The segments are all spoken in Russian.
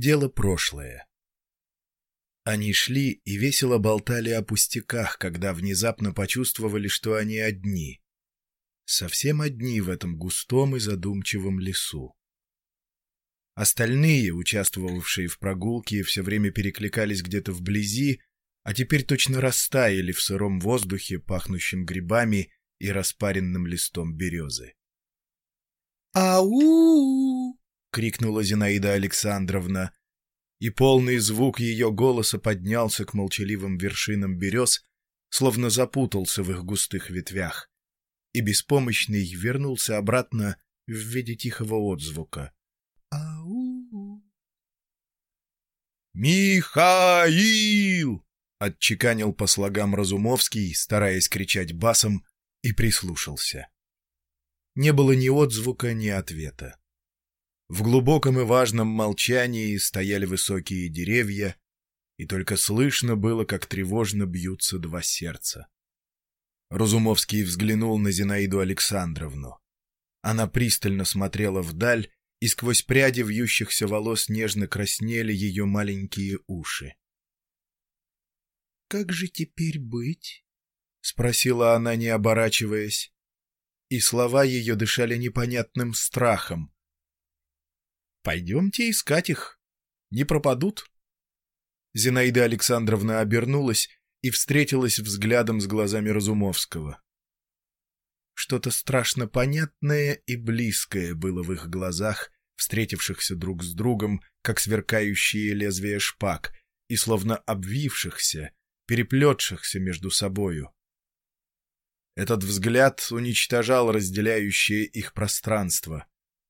Дело прошлое. Они шли и весело болтали о пустяках, когда внезапно почувствовали, что они одни. Совсем одни в этом густом и задумчивом лесу. Остальные, участвовавшие в прогулке, все время перекликались где-то вблизи, а теперь точно растаяли в сыром воздухе, пахнущем грибами и распаренным листом березы. «Ау!» — крикнула Зинаида Александровна, и полный звук ее голоса поднялся к молчаливым вершинам берез, словно запутался в их густых ветвях, и беспомощный вернулся обратно в виде тихого отзвука. «Ау!» «Михаил!» — отчеканил по слогам Разумовский, стараясь кричать басом, и прислушался. Не было ни отзвука, ни ответа. В глубоком и важном молчании стояли высокие деревья, и только слышно было, как тревожно бьются два сердца. Разумовский взглянул на Зинаиду Александровну. Она пристально смотрела вдаль, и сквозь пряди вьющихся волос нежно краснели ее маленькие уши. «Как же теперь быть?» — спросила она, не оборачиваясь. И слова ее дышали непонятным страхом, Пойдемте искать их. Не пропадут. Зинаида Александровна обернулась и встретилась взглядом с глазами Разумовского. Что-то страшно понятное и близкое было в их глазах, встретившихся друг с другом, как сверкающие лезвия шпаг, и словно обвившихся, переплетшихся между собою. Этот взгляд уничтожал разделяющее их пространство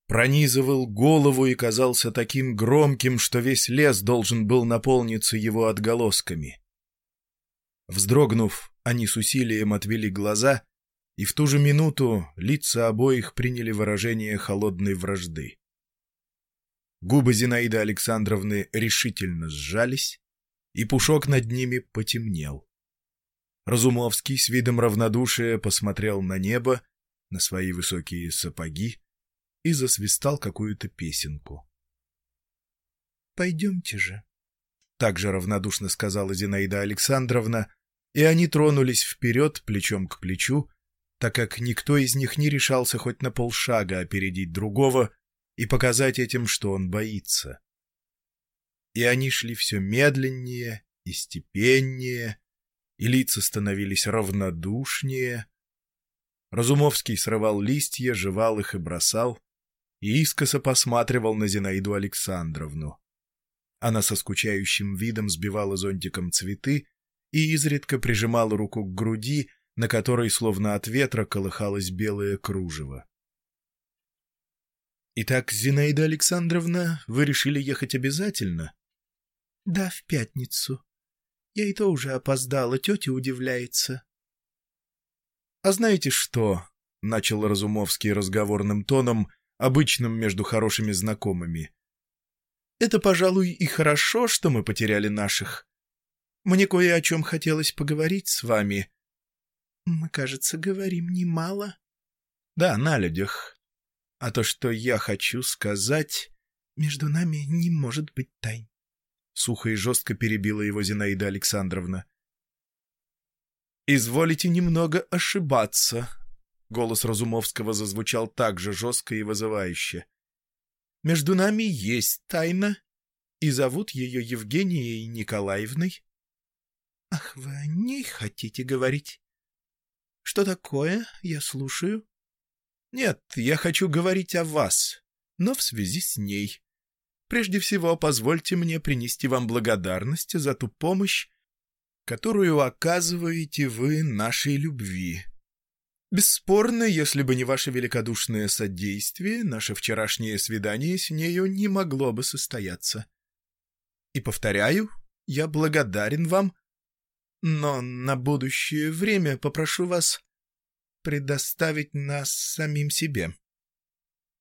пронизывал голову и казался таким громким, что весь лес должен был наполниться его отголосками. Вздрогнув, они с усилием отвели глаза, и в ту же минуту лица обоих приняли выражение холодной вражды. Губы Зинаиды Александровны решительно сжались, и пушок над ними потемнел. Разумовский с видом равнодушия посмотрел на небо, на свои высокие сапоги, и засвистал какую-то песенку. «Пойдемте же», — также равнодушно сказала Зинаида Александровна, и они тронулись вперед плечом к плечу, так как никто из них не решался хоть на полшага опередить другого и показать этим, что он боится. И они шли все медленнее и степеннее, и лица становились равнодушнее. Разумовский срывал листья, жевал их и бросал, и искоса посматривал на Зинаиду Александровну. Она со скучающим видом сбивала зонтиком цветы и изредка прижимала руку к груди, на которой словно от ветра колыхалось белое кружево. «Итак, Зинаида Александровна, вы решили ехать обязательно?» «Да, в пятницу. Я и то уже опоздала, тетя удивляется». «А знаете что?» — начал Разумовский разговорным тоном, обычным между хорошими знакомыми. «Это, пожалуй, и хорошо, что мы потеряли наших. Мне кое о чем хотелось поговорить с вами». «Мы, кажется, говорим немало». «Да, на людях. А то, что я хочу сказать...» «Между нами не может быть тайн». Сухо и жестко перебила его Зинаида Александровна. «Изволите немного ошибаться», Голос Разумовского зазвучал так же жестко и вызывающе. «Между нами есть тайна, и зовут ее Евгенией Николаевной». «Ах, вы о ней хотите говорить? Что такое? Я слушаю». «Нет, я хочу говорить о вас, но в связи с ней. Прежде всего, позвольте мне принести вам благодарность за ту помощь, которую оказываете вы нашей любви». Бесспорно, если бы не ваше великодушное содействие, наше вчерашнее свидание с нею не могло бы состояться. И повторяю, я благодарен вам, но на будущее время попрошу вас предоставить нас самим себе.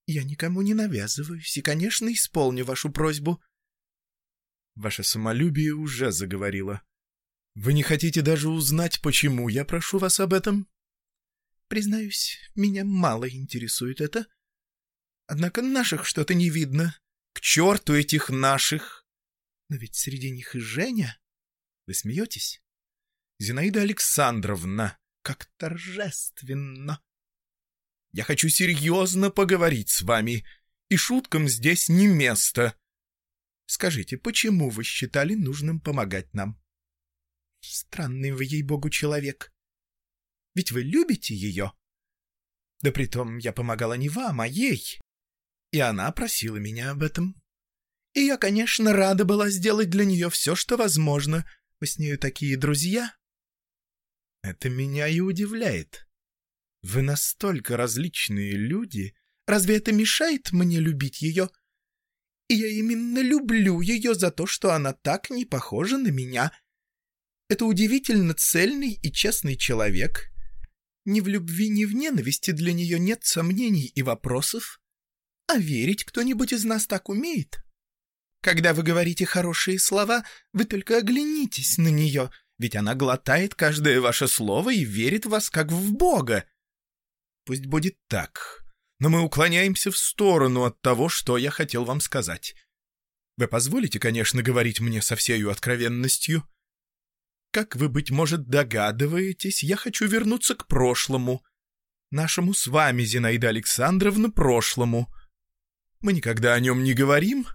Я никому не навязываюсь и, конечно, исполню вашу просьбу. Ваше самолюбие уже заговорило. Вы не хотите даже узнать, почему я прошу вас об этом? Признаюсь, меня мало интересует это. Однако наших что-то не видно. К черту этих наших! Но ведь среди них и Женя. Вы смеетесь? Зинаида Александровна, как торжественно. Я хочу серьезно поговорить с вами, и шуткам здесь не место. Скажите, почему вы считали нужным помогать нам? Странный вы, ей-богу, человек. Ведь вы любите ее. Да притом я помогала не вам, а ей. И она просила меня об этом. И я, конечно, рада была сделать для нее все, что возможно. Мы с нею такие друзья. Это меня и удивляет. Вы настолько различные люди. Разве это мешает мне любить ее? И я именно люблю ее за то, что она так не похожа на меня. Это удивительно цельный и честный человек. Ни в любви, ни в ненависти для нее нет сомнений и вопросов. А верить кто-нибудь из нас так умеет? Когда вы говорите хорошие слова, вы только оглянитесь на нее, ведь она глотает каждое ваше слово и верит в вас как в Бога. Пусть будет так, но мы уклоняемся в сторону от того, что я хотел вам сказать. Вы позволите, конечно, говорить мне со всею откровенностью? Как вы, быть может, догадываетесь, я хочу вернуться к прошлому. Нашему с вами, Зинаида Александровна, прошлому. Мы никогда о нем не говорим,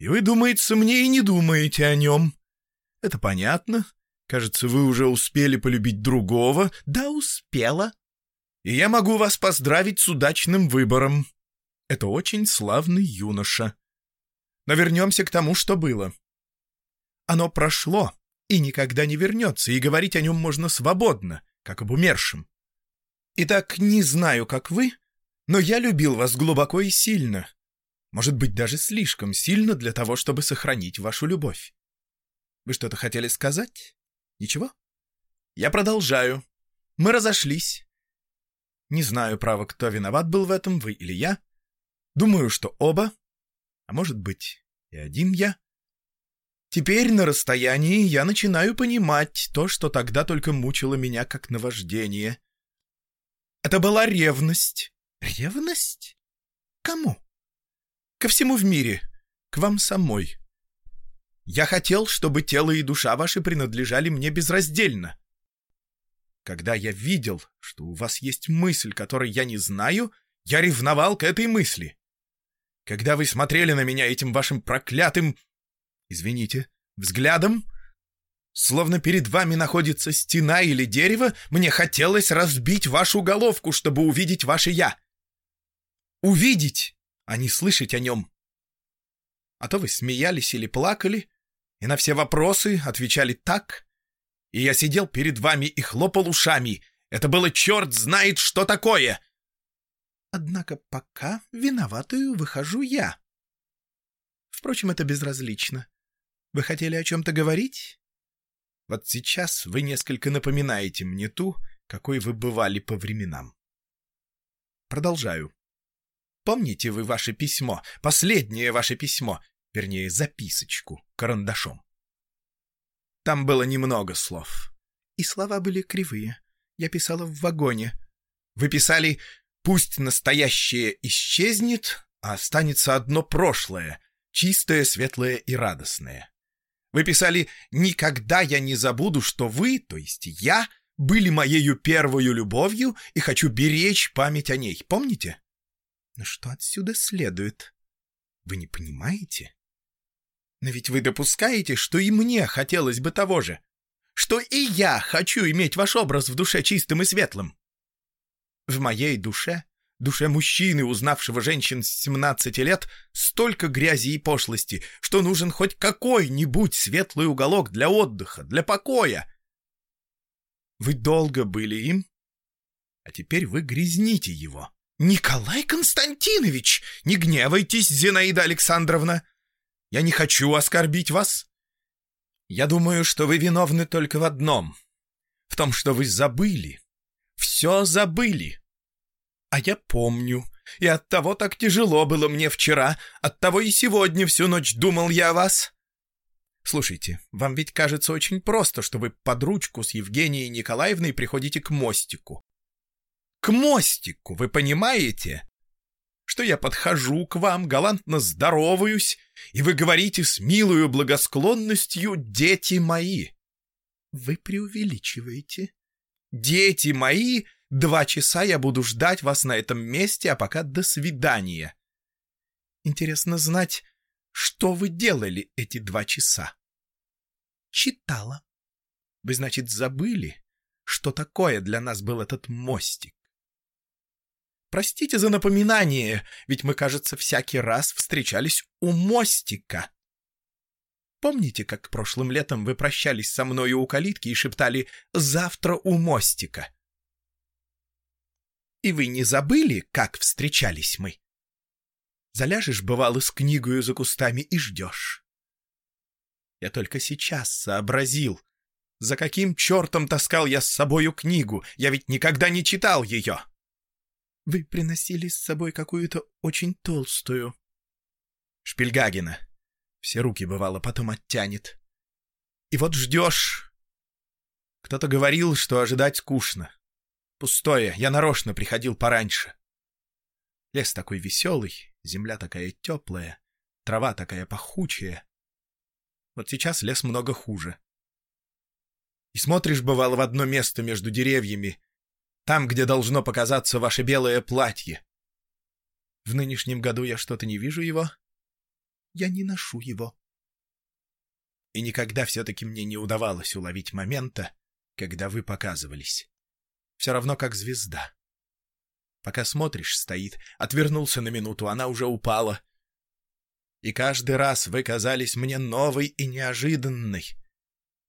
и вы, думается, мне и не думаете о нем. Это понятно. Кажется, вы уже успели полюбить другого. Да, успела. И я могу вас поздравить с удачным выбором. Это очень славный юноша. Но вернемся к тому, что было. Оно прошло и никогда не вернется, и говорить о нем можно свободно, как об умершем. Итак, не знаю, как вы, но я любил вас глубоко и сильно. Может быть, даже слишком сильно для того, чтобы сохранить вашу любовь. Вы что-то хотели сказать? Ничего? Я продолжаю. Мы разошлись. Не знаю, право, кто виноват был в этом, вы или я. Думаю, что оба. А может быть, и один я. Теперь на расстоянии я начинаю понимать то, что тогда только мучило меня как наваждение. Это была ревность. Ревность? Кому? Ко всему в мире. К вам самой. Я хотел, чтобы тело и душа ваши принадлежали мне безраздельно. Когда я видел, что у вас есть мысль, которой я не знаю, я ревновал к этой мысли. Когда вы смотрели на меня этим вашим проклятым... Извините, взглядом, словно перед вами находится стена или дерево, мне хотелось разбить вашу головку, чтобы увидеть ваше «я». Увидеть а не слышать о нем. А то вы смеялись или плакали, и на все вопросы отвечали так, и я сидел перед вами и хлопал ушами. Это было черт знает что такое. Однако пока виноватую выхожу я. Впрочем, это безразлично. Вы хотели о чем-то говорить? Вот сейчас вы несколько напоминаете мне ту, какой вы бывали по временам. Продолжаю. Помните вы ваше письмо, последнее ваше письмо, вернее, записочку, карандашом? Там было немного слов. И слова были кривые. Я писала в вагоне. Вы писали «Пусть настоящее исчезнет, а останется одно прошлое, чистое, светлое и радостное». Вы писали «Никогда я не забуду, что вы, то есть я, были моею первою любовью и хочу беречь память о ней. Помните?» Но что отсюда следует? Вы не понимаете? Но ведь вы допускаете, что и мне хотелось бы того же. Что и я хочу иметь ваш образ в душе чистым и светлым. В моей душе, душе мужчины, узнавшего женщин с 17 лет, столько грязи и пошлости, что нужен хоть какой-нибудь светлый уголок для отдыха, для покоя. Вы долго были им, а теперь вы грязните его. «Николай Константинович! Не гневайтесь, Зинаида Александровна! Я не хочу оскорбить вас. Я думаю, что вы виновны только в одном. В том, что вы забыли. Все забыли. А я помню. И оттого так тяжело было мне вчера, оттого и сегодня всю ночь думал я о вас. Слушайте, вам ведь кажется очень просто, что вы под ручку с Евгенией Николаевной приходите к мостику. К мостику, вы понимаете? что я подхожу к вам, галантно здороваюсь, и вы говорите с милою благосклонностью «дети мои». Вы преувеличиваете. «Дети мои, два часа я буду ждать вас на этом месте, а пока до свидания». Интересно знать, что вы делали эти два часа? Читала. Вы, значит, забыли, что такое для нас был этот мостик? Простите за напоминание, ведь мы, кажется, всякий раз встречались у мостика. Помните, как прошлым летом вы прощались со мною у калитки и шептали «завтра у мостика»? И вы не забыли, как встречались мы? Заляжешь, бывало, с книгою за кустами и ждешь. Я только сейчас сообразил, за каким чертом таскал я с собою книгу, я ведь никогда не читал ее. Вы приносили с собой какую-то очень толстую. Шпильгагена. Все руки, бывало, потом оттянет. И вот ждешь. Кто-то говорил, что ожидать скучно. Пустое, я нарочно приходил пораньше. Лес такой веселый, земля такая теплая, трава такая пахучая. Вот сейчас лес много хуже. И смотришь, бывало, в одно место между деревьями, там, где должно показаться ваше белое платье. В нынешнем году я что-то не вижу его. Я не ношу его. И никогда все-таки мне не удавалось уловить момента, когда вы показывались. Все равно как звезда. Пока смотришь, стоит, отвернулся на минуту, она уже упала. И каждый раз вы казались мне новой и неожиданной.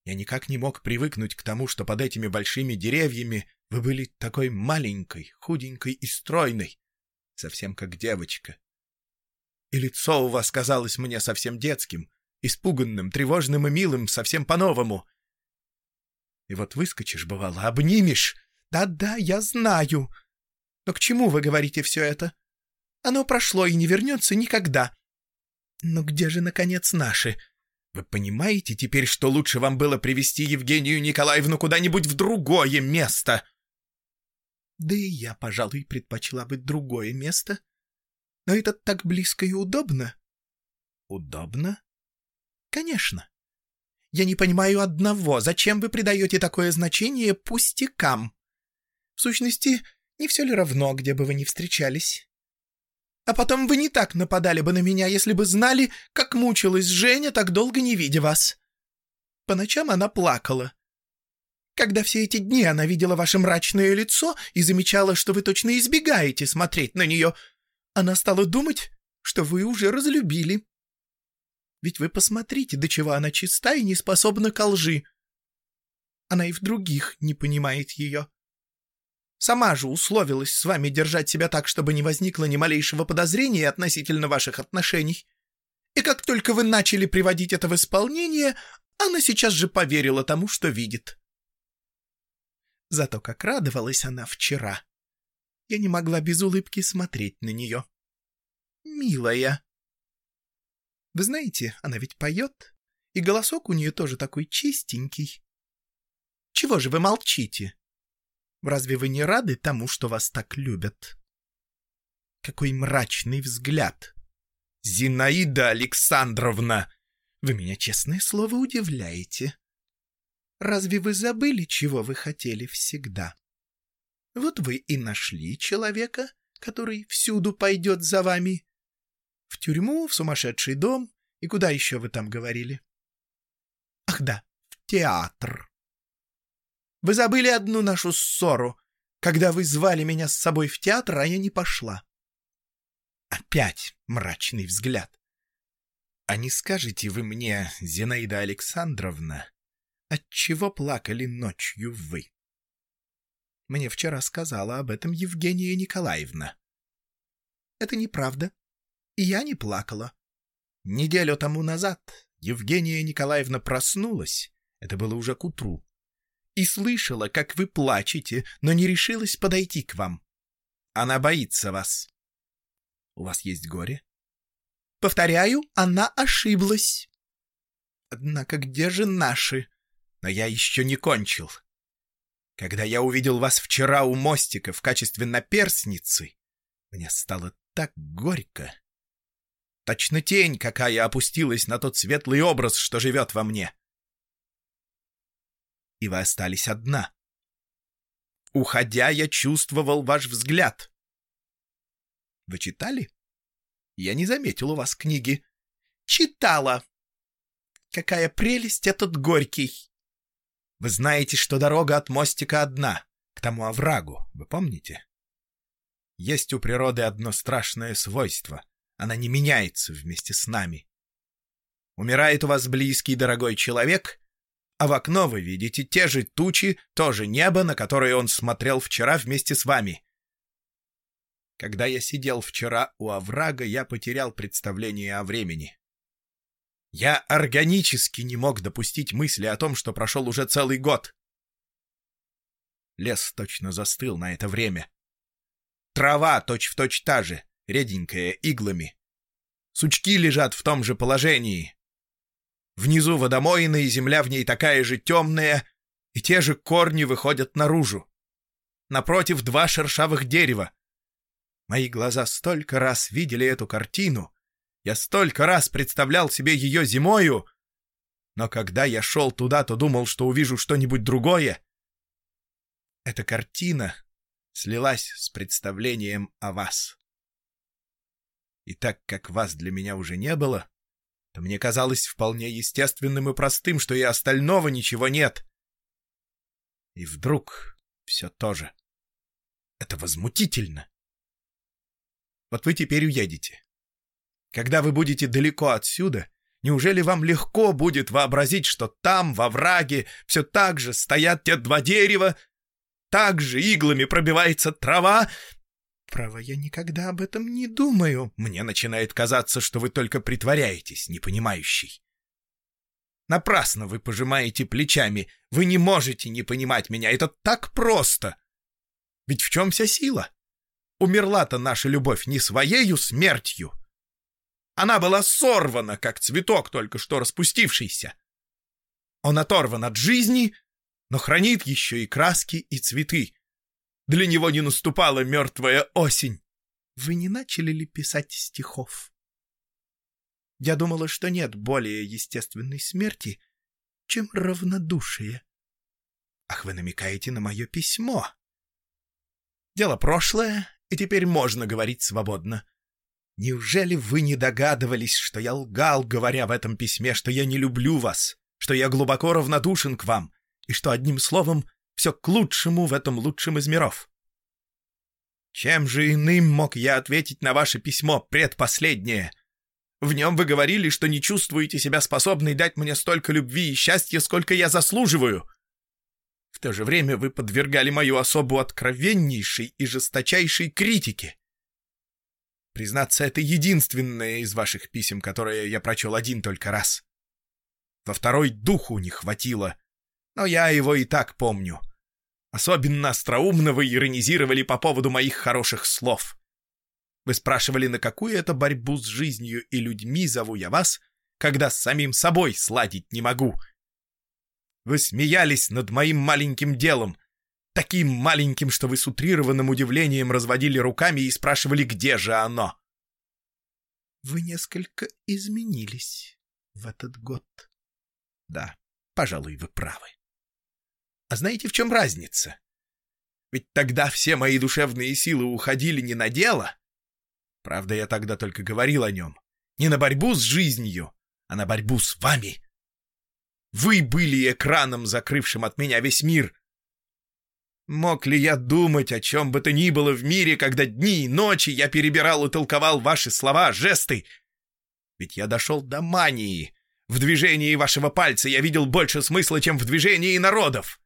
Я никак не мог привыкнуть к тому, что под этими большими деревьями вы были такой маленькой, худенькой и стройной, совсем как девочка. И лицо у вас казалось мне совсем детским, испуганным, тревожным и милым, совсем по-новому. И вот выскочишь, бывало, обнимешь. Да-да, я знаю. Но к чему вы говорите все это? Оно прошло и не вернется никогда. Но где же, наконец, наши? Вы понимаете теперь, что лучше вам было привести Евгению Николаевну куда-нибудь в другое место? Да и я, пожалуй, предпочла бы другое место. Но это так близко и удобно. Удобно? Конечно. Я не понимаю одного. Зачем вы придаете такое значение пустякам? В сущности, не все ли равно, где бы вы ни встречались? А потом вы не так нападали бы на меня, если бы знали, как мучилась Женя, так долго не видя вас. По ночам она плакала. Когда все эти дни она видела ваше мрачное лицо и замечала, что вы точно избегаете смотреть на нее, она стала думать, что вы уже разлюбили. Ведь вы посмотрите, до чего она чиста и не способна ко лжи. Она и в других не понимает ее. Сама же условилась с вами держать себя так, чтобы не возникло ни малейшего подозрения относительно ваших отношений. И как только вы начали приводить это в исполнение, она сейчас же поверила тому, что видит. Зато как радовалась она вчера. Я не могла без улыбки смотреть на нее. Милая. Вы знаете, она ведь поет, и голосок у нее тоже такой чистенький. Чего же вы молчите? Разве вы не рады тому, что вас так любят? Какой мрачный взгляд! Зинаида Александровна! Вы меня, честное слово, удивляете. Разве вы забыли, чего вы хотели всегда? Вот вы и нашли человека, который всюду пойдет за вами. В тюрьму, в сумасшедший дом и куда еще вы там говорили? Ах да, в театр. Вы забыли одну нашу ссору, когда вы звали меня с собой в театр, а я не пошла. Опять мрачный взгляд. А не скажете вы мне, Зинаида Александровна, Отчего плакали ночью вы? Мне вчера сказала об этом Евгения Николаевна. Это неправда. И я не плакала. Неделю тому назад Евгения Николаевна проснулась, это было уже к утру, и слышала, как вы плачете, но не решилась подойти к вам. Она боится вас. У вас есть горе? Повторяю, она ошиблась. Однако где же наши? Но я еще не кончил. Когда я увидел вас вчера у мостика в качестве наперсницы, мне стало так горько. Точно тень, какая опустилась на тот светлый образ, что живет во мне. И вы остались одна. Уходя, я чувствовал ваш взгляд. Вы читали? Я не заметил у вас книги. Читала. Какая прелесть этот Горький. Вы знаете, что дорога от мостика одна, к тому оврагу, вы помните? Есть у природы одно страшное свойство. Она не меняется вместе с нами. Умирает у вас близкий дорогой человек, а в окно вы видите те же тучи, то же небо, на которое он смотрел вчера вместе с вами. Когда я сидел вчера у оврага, я потерял представление о времени. Я органически не мог допустить мысли о том, что прошел уже целый год. Лес точно застыл на это время. Трава точь-в-точь точь та же, реденькая, иглами. Сучки лежат в том же положении. Внизу водомоина, и земля в ней такая же темная, и те же корни выходят наружу. Напротив два шершавых дерева. Мои глаза столько раз видели эту картину. Я столько раз представлял себе ее зимою. Но когда я шел туда, то думал, что увижу что-нибудь другое. Эта картина слилась с представлением о вас. И так как вас для меня уже не было, то мне казалось вполне естественным и простым, что и остального ничего нет. И вдруг все то же. Это возмутительно. Вот вы теперь уедете. Когда вы будете далеко отсюда, неужели вам легко будет вообразить, что там, во враге, все так же стоят те два дерева, так же иглами пробивается трава, Право, я никогда об этом не думаю. Мне начинает казаться, что вы только притворяетесь, непонимающий. Напрасно вы пожимаете плечами. Вы не можете не понимать меня. Это так просто. Ведь в чем вся сила? Умерла-то наша любовь не своею смертью. Она была сорвана, как цветок, только что распустившийся. Он оторван от жизни, но хранит еще и краски, и цветы. Для него не наступала мертвая осень. Вы не начали ли писать стихов? Я думала, что нет более естественной смерти, чем равнодушие. Ах, вы намекаете на мое письмо. Дело прошлое, и теперь можно говорить свободно. Неужели вы не догадывались, что я лгал, говоря в этом письме, что я не люблю вас, что я глубоко равнодушен к вам, и что, одним словом, все к лучшему в этом лучшем из миров. Чем же иным мог я ответить на ваше письмо предпоследнее? В нем вы говорили, что не чувствуете себя способной дать мне столько любви и счастья, сколько я заслуживаю. В то же время вы подвергали мою особу откровеннейшей и жесточайшей критике. Признаться, это единственное из ваших писем, которое я прочел один только раз. Во второй духу не хватило, но я его и так помню. Особенно остроумно вы иронизировали по поводу моих хороших слов. Вы спрашивали, на какую это борьбу с жизнью и людьми зову я вас, когда с самим собой сладить не могу. Вы смеялись над моим маленьким делом, таким маленьким, что вы с утрированным удивлением разводили руками и спрашивали, где же оно. Вы несколько изменились в этот год. Да, пожалуй, вы правы. А знаете, в чем разница? Ведь тогда все мои душевные силы уходили не на дело. Правда, я тогда только говорил о нем. Не на борьбу с жизнью, а на борьбу с вами. Вы были экраном, закрывшим от меня весь мир. Мог ли я думать о чем бы то ни было в мире, когда дни и ночи я перебирал и толковал ваши слова, жесты? Ведь я дошел до мании. В движении вашего пальца я видел больше смысла, чем в движении народов.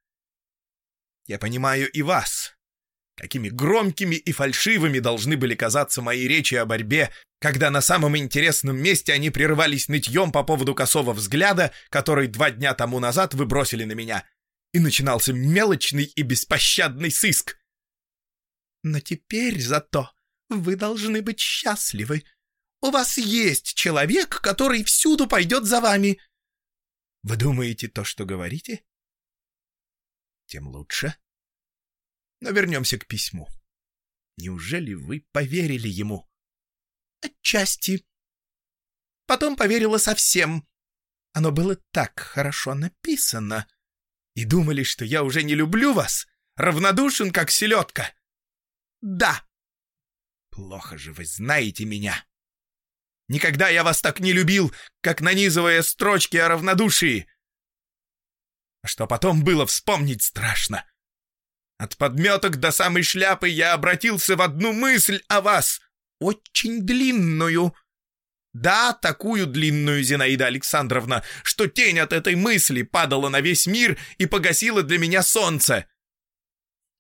Я понимаю и вас. Какими громкими и фальшивыми должны были казаться мои речи о борьбе, когда на самом интересном месте они прерывались нытьем по поводу косого взгляда, который два дня тому назад вы бросили на меня, и начинался мелочный и беспощадный сыск. Но теперь зато вы должны быть счастливы. У вас есть человек, который всюду пойдет за вами. Вы думаете то, что говорите? Тем лучше. Но вернемся к письму. Неужели вы поверили ему? Отчасти. Потом поверила совсем. Оно было так хорошо написано. И думали, что я уже не люблю вас, равнодушен, как селедка. Да. Плохо же вы знаете меня. Никогда я вас так не любил, как нанизывая строчки о равнодушии. Что потом было, вспомнить страшно. От подметок до самой шляпы я обратился в одну мысль о вас, очень длинную. Да, такую длинную, Зинаида Александровна, что тень от этой мысли падала на весь мир и погасила для меня солнце.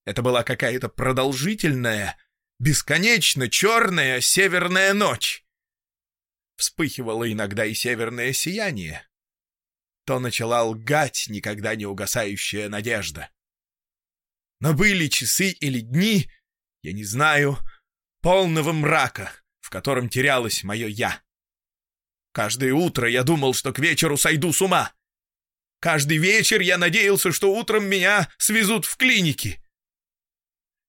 Это была какая-то продолжительная, бесконечно черная северная ночь. Вспыхивало иногда и северное сияние. То начала лгать никогда не угасающая надежда. Но были часы или дни, я не знаю, полного мрака, в котором терялось мое «я». Каждое утро я думал, что к вечеру сойду с ума. Каждый вечер я надеялся, что утром меня свезут в клиники.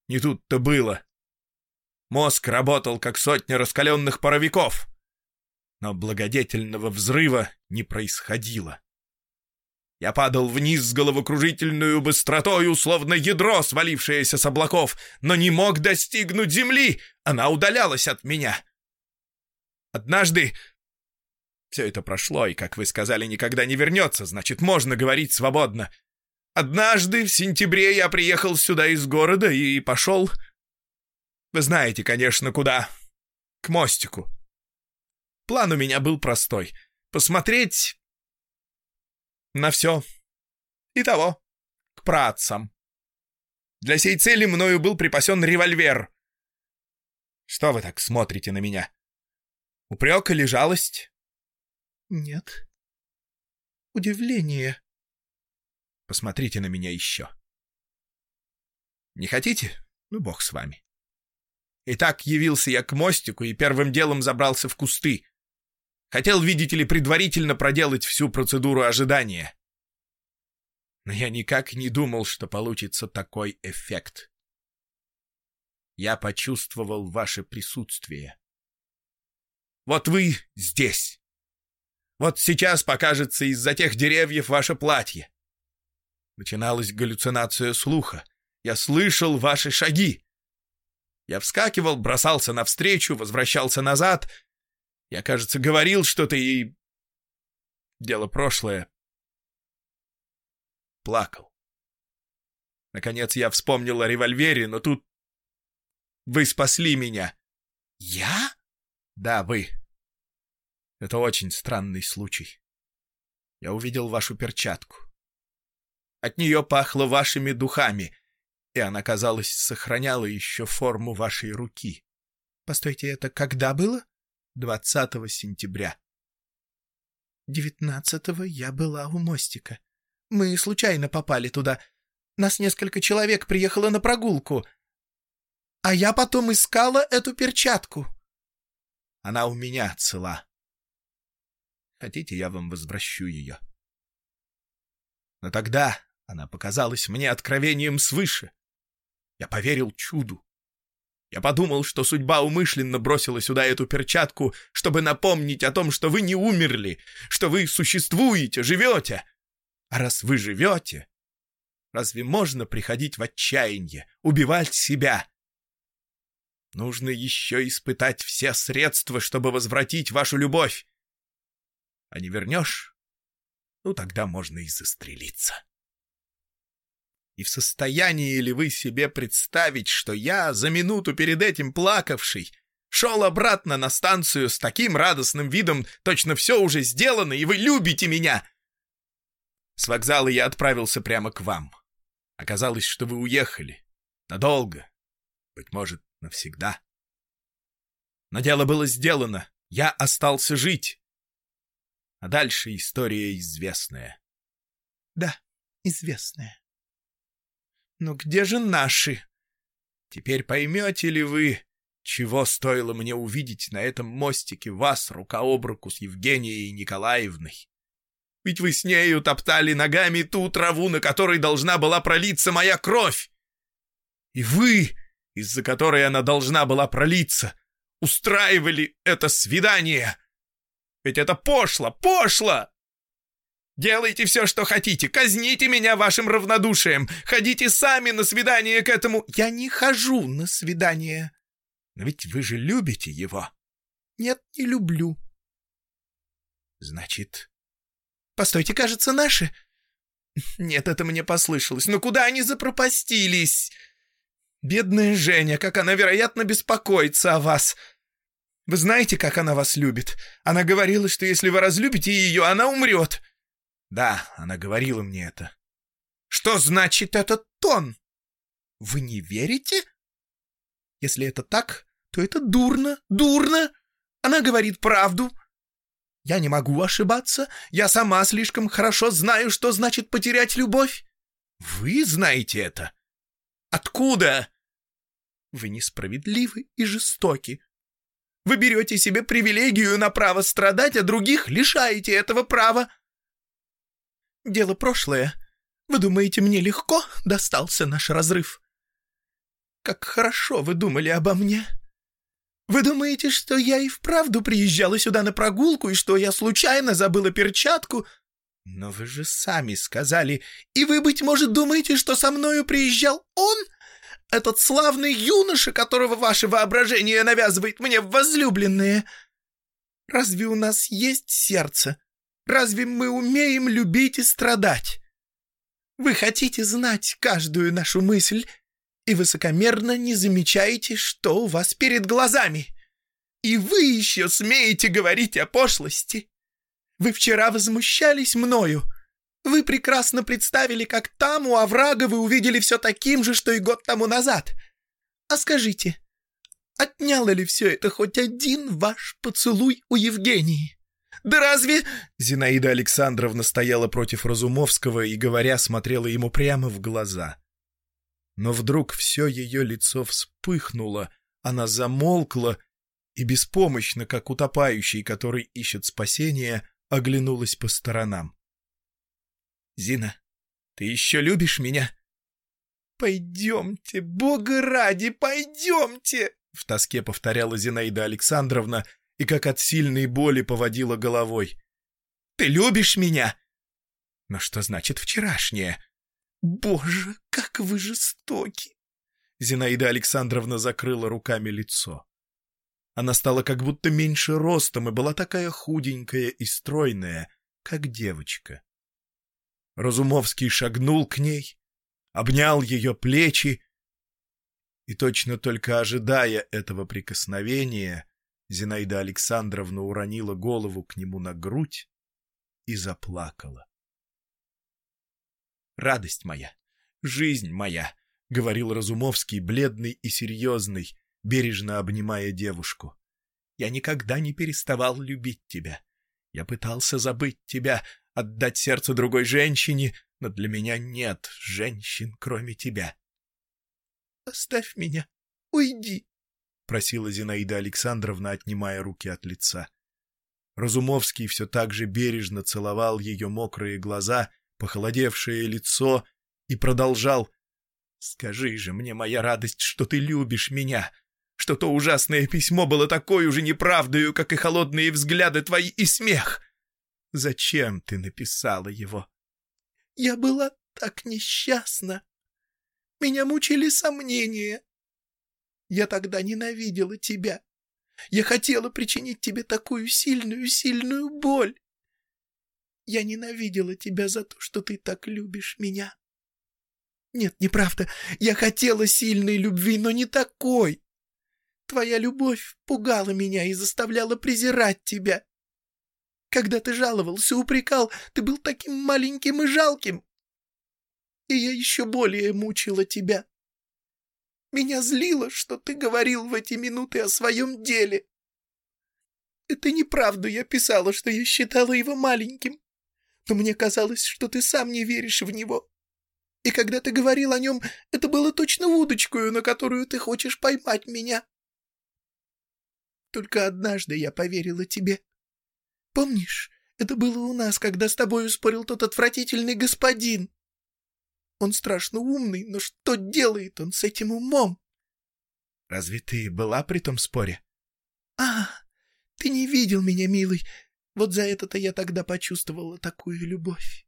Не тут-то было. Мозг работал, как сотня раскаленных паровиков. Но благодетельного взрыва не происходило. Я падал вниз с головокружительную быстротою, словно ядро, свалившееся с облаков, но не мог достигнуть земли, она удалялась от меня. Однажды... Все это прошло, и, как вы сказали, никогда не вернется, значит, можно говорить свободно. Однажды в сентябре я приехал сюда из города и пошел... Вы знаете, конечно, куда. К мостику. План у меня был простой. Посмотреть на все. Итого, к працам. Для сей цели мною был припасен револьвер. Что вы так смотрите на меня? Упрек или жалость? Нет. Удивление. Посмотрите на меня еще. Не хотите? Ну, бог с вами. Итак, явился я к мостику и первым делом забрался в кусты. Хотел, видите ли, предварительно проделать всю процедуру ожидания. Но я никак не думал, что получится такой эффект. Я почувствовал ваше присутствие. Вот вы здесь. Вот сейчас покажется из-за тех деревьев ваше платье. Начиналась галлюцинация слуха. Я слышал ваши шаги. Я вскакивал, бросался навстречу, возвращался назад — я, кажется, говорил что-то и... Дело прошлое. Плакал. Наконец я вспомнил о револьвере, но тут... Вы спасли меня. Я? Да, вы. Это очень странный случай. Я увидел вашу перчатку. От нее пахло вашими духами, и она, казалось, сохраняла еще форму вашей руки. Постойте, это когда было? 20 сентября. Девятнадцатого я была у мостика. Мы случайно попали туда. Нас несколько человек приехало на прогулку. А я потом искала эту перчатку. Она у меня цела. Хотите, я вам возвращу ее? Но тогда она показалась мне откровением свыше. Я поверил чуду. Я подумал, что судьба умышленно бросила сюда эту перчатку, чтобы напомнить о том, что вы не умерли, что вы существуете, живете. А раз вы живете, разве можно приходить в отчаяние, убивать себя? Нужно еще испытать все средства, чтобы возвратить вашу любовь. А не вернешь? Ну, тогда можно и застрелиться. И в состоянии ли вы себе представить, что я, за минуту перед этим плакавший, шел обратно на станцию с таким радостным видом, точно все уже сделано, и вы любите меня? С вокзала я отправился прямо к вам. Оказалось, что вы уехали. Надолго. Быть может, навсегда. Но дело было сделано. Я остался жить. А дальше история известная. Да, известная. Но где же наши? Теперь поймете ли вы, чего стоило мне увидеть на этом мостике вас рука об руку с Евгенией Николаевной? Ведь вы с нею топтали ногами ту траву, на которой должна была пролиться моя кровь. И вы, из-за которой она должна была пролиться, устраивали это свидание. Ведь это пошло, пошло! Делайте все, что хотите, казните меня вашим равнодушием, ходите сами на свидание к этому... Я не хожу на свидание. Но ведь вы же любите его. Нет, не люблю. Значит... Постойте, кажется, наши... Нет, это мне послышалось. Но куда они запропастились? Бедная Женя, как она, вероятно, беспокоится о вас. Вы знаете, как она вас любит? Она говорила, что если вы разлюбите ее, она умрет. Да, она говорила мне это. Что значит этот тон? Вы не верите? Если это так, то это дурно, дурно. Она говорит правду. Я не могу ошибаться. Я сама слишком хорошо знаю, что значит потерять любовь. Вы знаете это? Откуда? Вы несправедливы и жестоки. Вы берете себе привилегию на право страдать, а других лишаете этого права. Дело прошлое. Вы думаете, мне легко достался наш разрыв? Как хорошо вы думали обо мне. Вы думаете, что я и вправду приезжала сюда на прогулку, и что я случайно забыла перчатку? Но вы же сами сказали, и вы, быть может, думаете, что со мною приезжал он? Этот славный юноша, которого ваше воображение навязывает мне возлюбленные. Разве у нас есть сердце? Разве мы умеем любить и страдать? Вы хотите знать каждую нашу мысль и высокомерно не замечаете, что у вас перед глазами. И вы еще смеете говорить о пошлости. Вы вчера возмущались мною. Вы прекрасно представили, как там у оврага вы увидели все таким же, что и год тому назад. А скажите, отняло ли все это хоть один ваш поцелуй у Евгении? Да разве...» Зинаида Александровна стояла против Разумовского и, говоря, смотрела ему прямо в глаза. Но вдруг все ее лицо вспыхнуло, она замолкла и беспомощно, как утопающий, который ищет спасения, оглянулась по сторонам. «Зина, ты еще любишь меня?» «Пойдемте, бога ради, пойдемте!» В тоске повторяла Зинаида Александровна и как от сильной боли поводила головой. «Ты любишь меня?» «Но что значит вчерашнее?» «Боже, как вы жестоки!» Зинаида Александровна закрыла руками лицо. Она стала как будто меньше ростом и была такая худенькая и стройная, как девочка. Разумовский шагнул к ней, обнял ее плечи, и точно только ожидая этого прикосновения, Зинаида Александровна уронила голову к нему на грудь и заплакала. «Радость моя, жизнь моя!» — говорил Разумовский, бледный и серьезный, бережно обнимая девушку. «Я никогда не переставал любить тебя. Я пытался забыть тебя, отдать сердце другой женщине, но для меня нет женщин, кроме тебя». «Оставь меня, уйди», — просила Зинаида Александровна, отнимая руки от лица. Разумовский все так же бережно целовал ее мокрые глаза, похолодевшее лицо, и продолжал «Скажи же мне, моя радость, что ты любишь меня, что то ужасное письмо было такой уже неправдою, как и холодные взгляды твои и смех. Зачем ты написала его?» «Я была так несчастна. Меня мучили сомнения. Я тогда ненавидела тебя. Я хотела причинить тебе такую сильную-сильную боль. Я ненавидела тебя за то, что ты так любишь меня. Нет, неправда. Я хотела сильной любви, но не такой. Твоя любовь пугала меня и заставляла презирать тебя. Когда ты жаловался, упрекал, ты был таким маленьким и жалким. И я еще более мучила тебя. Меня злило, что ты говорил в эти минуты о своем деле. Это неправду я писала, что я считала его маленьким но мне казалось, что ты сам не веришь в него. И когда ты говорил о нем, это было точно удочкою, на которую ты хочешь поймать меня. Только однажды я поверила тебе. Помнишь, это было у нас, когда с тобой спорил тот отвратительный господин. Он страшно умный, но что делает он с этим умом? Разве ты была при том споре? А, ты не видел меня, милый. Вот за это-то я тогда почувствовала такую любовь.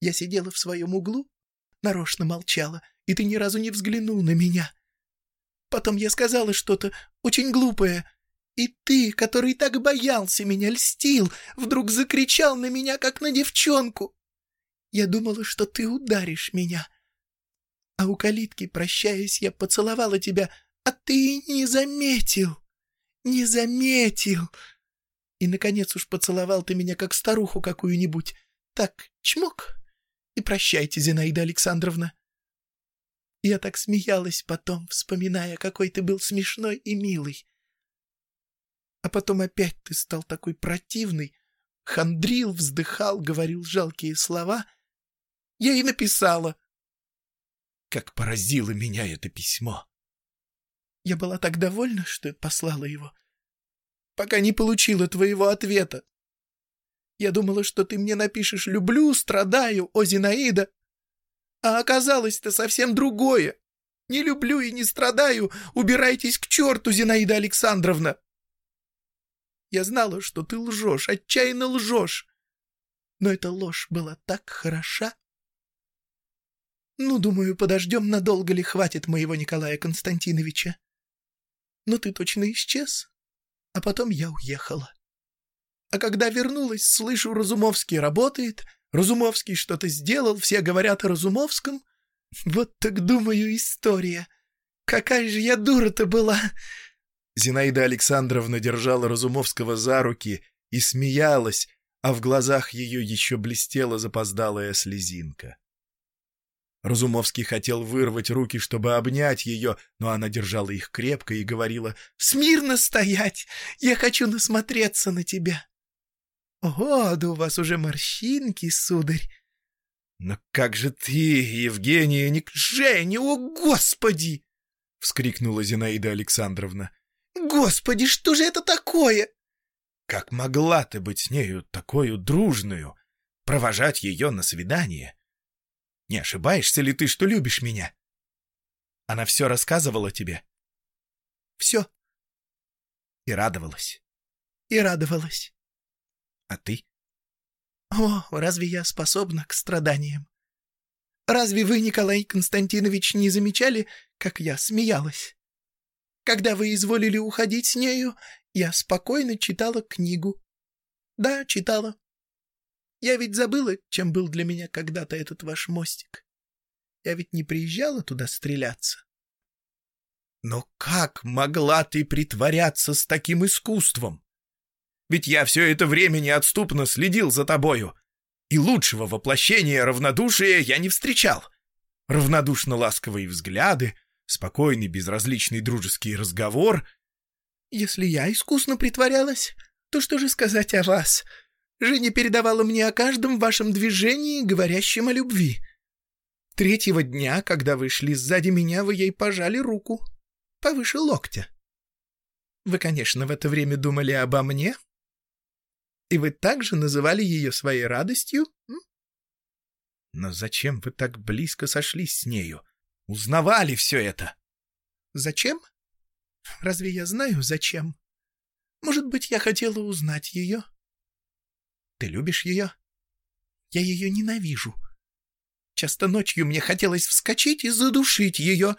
Я сидела в своем углу, нарочно молчала, и ты ни разу не взглянул на меня. Потом я сказала что-то очень глупое, и ты, который так боялся меня, льстил, вдруг закричал на меня, как на девчонку. Я думала, что ты ударишь меня. А у калитки, прощаясь, я поцеловала тебя, а ты не заметил, не заметил. И, наконец, уж поцеловал ты меня, как старуху какую-нибудь. Так, чмок, и прощайте, Зинаида Александровна. Я так смеялась потом, вспоминая, какой ты был смешной и милый. А потом опять ты стал такой противный, хандрил, вздыхал, говорил жалкие слова. Я и написала. Как поразило меня это письмо! Я была так довольна, что послала его, пока не получила твоего ответа. Я думала, что ты мне напишешь «люблю», «страдаю», «о Зинаида», а оказалось-то совсем другое. Не люблю и не страдаю, убирайтесь к черту, Зинаида Александровна. Я знала, что ты лжешь, отчаянно лжешь. Но эта ложь была так хороша. Ну, думаю, подождем, надолго ли хватит моего Николая Константиновича. Но ты точно исчез, а потом я уехала. А когда вернулась, слышу, Разумовский работает, Разумовский что-то сделал, все говорят о Разумовском. Вот так, думаю, история. Какая же я дура-то была!» Зинаида Александровна держала Разумовского за руки и смеялась, а в глазах ее еще блестела запоздалая слезинка. Разумовский хотел вырвать руки, чтобы обнять ее, но она держала их крепко и говорила «Смирно стоять! Я хочу насмотреться на тебя!» «О, да у вас уже морщинки, сударь!» «Но как же ты, Евгения, не... Женя, о, Господи!» — вскрикнула Зинаида Александровна. «Господи, что же это такое?» «Как могла ты быть с нею такую дружную, провожать ее на свидание? Не ошибаешься ли ты, что любишь меня? Она все рассказывала тебе?» «Все». «И радовалась?» «И радовалась». А ты? О, разве я способна к страданиям? Разве вы, Николай Константинович, не замечали, как я смеялась? Когда вы изволили уходить с нею, я спокойно читала книгу. Да, читала. Я ведь забыла, чем был для меня когда-то этот ваш мостик. Я ведь не приезжала туда стреляться. Но как могла ты притворяться с таким искусством? Ведь я все это время неотступно следил за тобою. И лучшего воплощения равнодушия я не встречал. Равнодушно ласковые взгляды, спокойный безразличный дружеский разговор. Если я искусно притворялась, то что же сказать о вас? Женя передавала мне о каждом вашем движении, говорящем о любви. Третьего дня, когда вы шли сзади меня, вы ей пожали руку. Повыше локтя. Вы, конечно, в это время думали обо мне, и вы также называли ее своей радостью? Но зачем вы так близко сошлись с нею? Узнавали все это? Зачем? Разве я знаю, зачем? Может быть, я хотела узнать ее? Ты любишь ее? Я ее ненавижу. Часто ночью мне хотелось вскочить и задушить ее.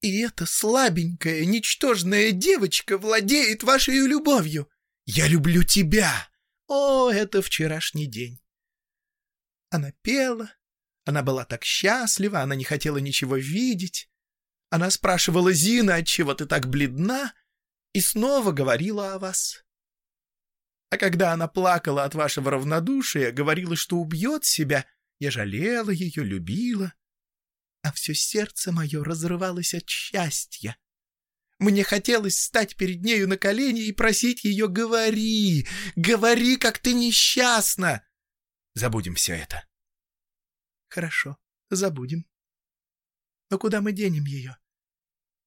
И эта слабенькая, ничтожная девочка владеет вашей любовью. «Я люблю тебя!» О, это вчерашний день. Она пела, она была так счастлива, она не хотела ничего видеть. Она спрашивала Зина, отчего ты так бледна, и снова говорила о вас. А когда она плакала от вашего равнодушия, говорила, что убьет себя, я жалела ее, любила, а все сердце мое разрывалось от счастья. Мне хотелось стать перед нею на колени и просить ее «Говори! Говори, как ты несчастна!» Забудем все это. Хорошо, забудем. Но куда мы денем ее?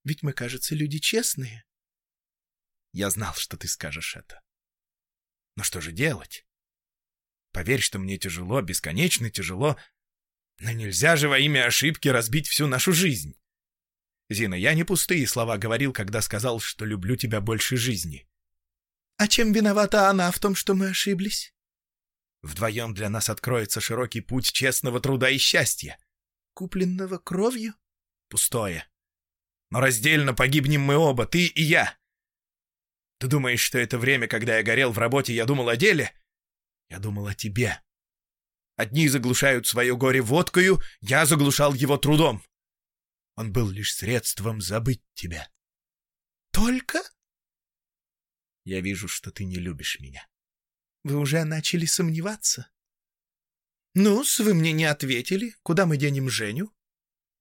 Ведь мы, кажется, люди честные. Я знал, что ты скажешь это. Но что же делать? Поверь, что мне тяжело, бесконечно тяжело, но нельзя же во имя ошибки разбить всю нашу жизнь. Зина, я не пустые слова говорил, когда сказал, что люблю тебя больше жизни. А чем виновата она в том, что мы ошиблись? Вдвоем для нас откроется широкий путь честного труда и счастья. Купленного кровью? Пустое. Но раздельно погибнем мы оба, ты и я. Ты думаешь, что это время, когда я горел в работе, я думал о деле? Я думал о тебе. Одни заглушают свое горе водкою, я заглушал его трудом. Он был лишь средством забыть тебя. Только? Я вижу, что ты не любишь меня. Вы уже начали сомневаться? Ну-с, вы мне не ответили, куда мы денем Женю?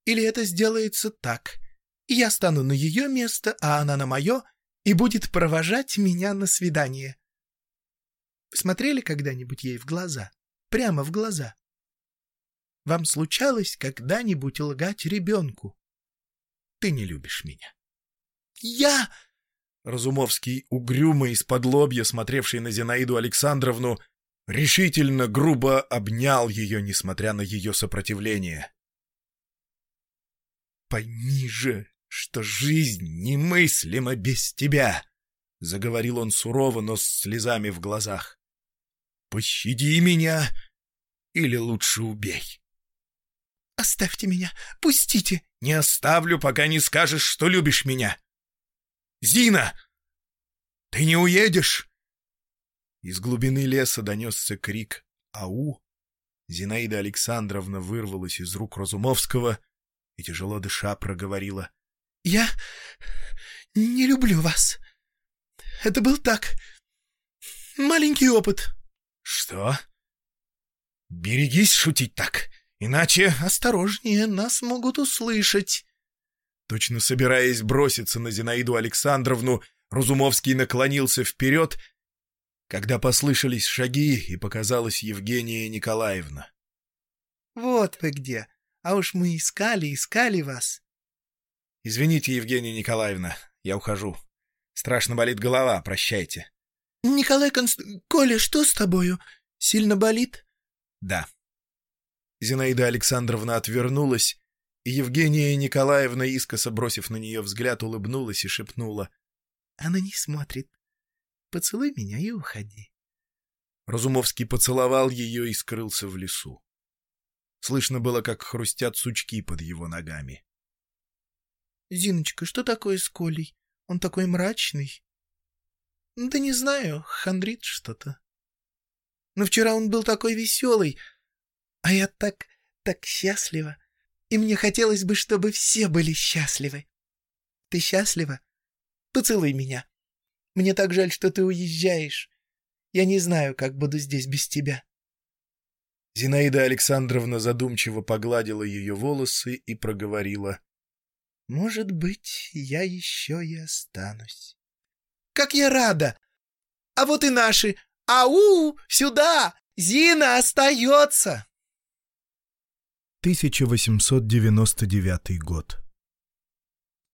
Или это сделается так? Я стану на ее место, а она на мое, и будет провожать меня на свидание. Смотрели когда-нибудь ей в глаза? Прямо в глаза? Вам случалось когда-нибудь лгать ребенку? Ты не любишь меня. Я... Разумовский, угрюмо из-под лобья, смотревший на Зинаиду Александровну, решительно, грубо обнял ее, несмотря на ее сопротивление. «Пойми же, что жизнь немыслима без тебя!» — заговорил он сурово, но с слезами в глазах. «Пощади меня или лучше убей!» «Оставьте меня! Пустите!» «Не оставлю, пока не скажешь, что любишь меня!» «Зина! Ты не уедешь?» Из глубины леса донесся крик «Ау!» Зинаида Александровна вырвалась из рук Разумовского и, тяжело дыша, проговорила. «Я не люблю вас. Это был так... маленький опыт». «Что? Берегись шутить так, иначе...» «Осторожнее, нас могут услышать». Точно собираясь броситься на Зинаиду Александровну, Разумовский наклонился вперед, когда послышались шаги и показалась Евгения Николаевна. «Вот вы где! А уж мы искали, искали вас!» «Извините, Евгения Николаевна, я ухожу. Страшно болит голова, прощайте». «Николай Конст... Коля, что с тобою? Сильно болит?» «Да». Зинаида Александровна отвернулась, и Евгения Николаевна, искоса бросив на нее взгляд, улыбнулась и шепнула. «Она не смотрит. Поцелуй меня и уходи». Разумовский поцеловал ее и скрылся в лесу. Слышно было, как хрустят сучки под его ногами. «Зиночка, что такое с Колей? Он такой мрачный». «Да не знаю, хандрит что-то. Но вчера он был такой веселый, а я так, так счастлива, и мне хотелось бы, чтобы все были счастливы. Ты счастлива? Поцелуй меня. Мне так жаль, что ты уезжаешь. Я не знаю, как буду здесь без тебя». Зинаида Александровна задумчиво погладила ее волосы и проговорила. Может быть, я еще и останусь. Как я рада! А вот и наши! Ау! Сюда! Зина остается! 1899 год